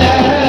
Yeah.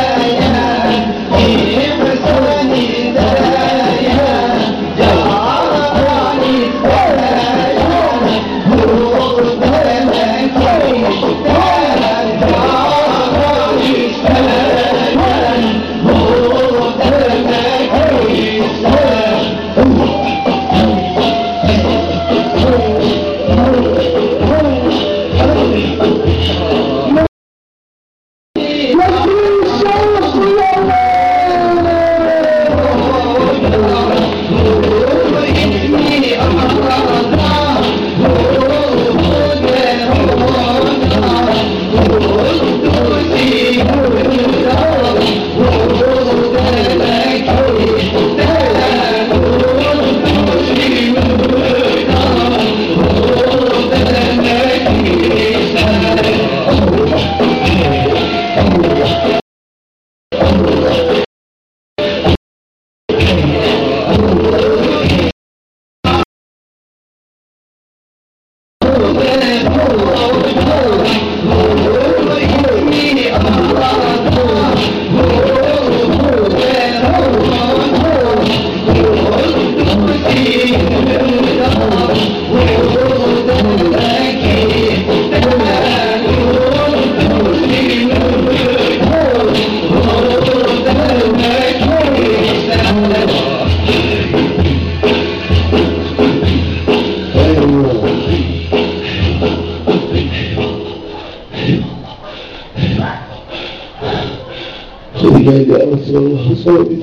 Dedi geldi ya Resulallah Hasan abi.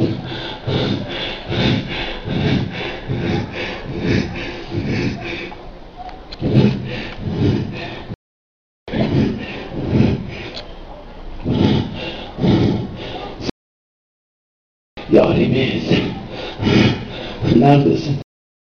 Yarimiz, neredesin?